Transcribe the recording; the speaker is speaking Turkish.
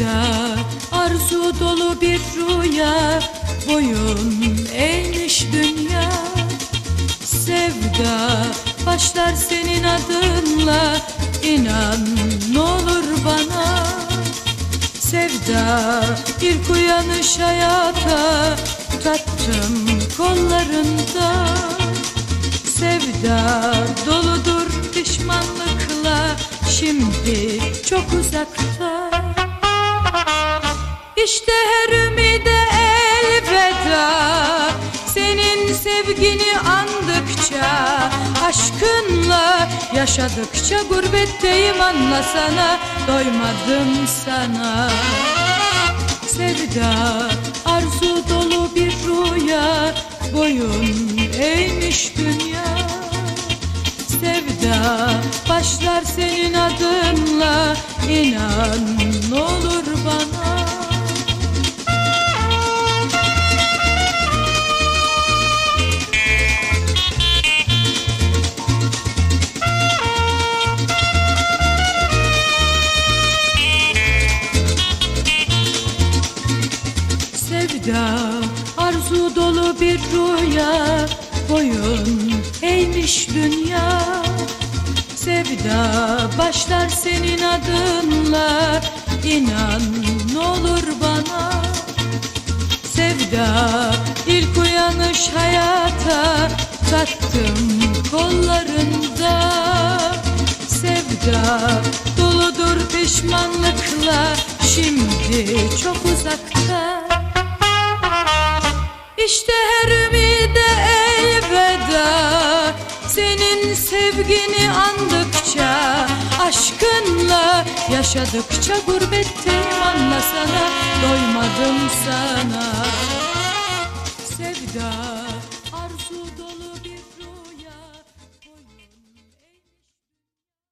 Sevda arzu dolu bir rüya Boyun eğmiş dünya. Sevda başlar senin adınla İnan ne olur bana. Sevda ilk uyanış hayata Tattım kollarında. Sevda doludur pişmanlıkla Şimdi çok uzakta İşte her ümide elveda. Senin sevgini andıkça Aşkınla yaşadıkça Gurbetteyim anlasana Doymadım sana. Sevda arzu dolu bir rüya Boyun eğmiş dünya. Sevda başlar senin adınla inan Sevda arzu dolu bir rüya Boyun eğmiş dünya. Sevda başlar senin adınla İnan ne olur bana. Sevda ilk uyanış hayata Tattım kollarında. Sevda doludur pişmanlıkla Şimdi çok uzakta İşte her ümide elveda. Senin sevgini andıkça Aşkınla yaşadıkça Gurbetteyim anlasana Doymadım sana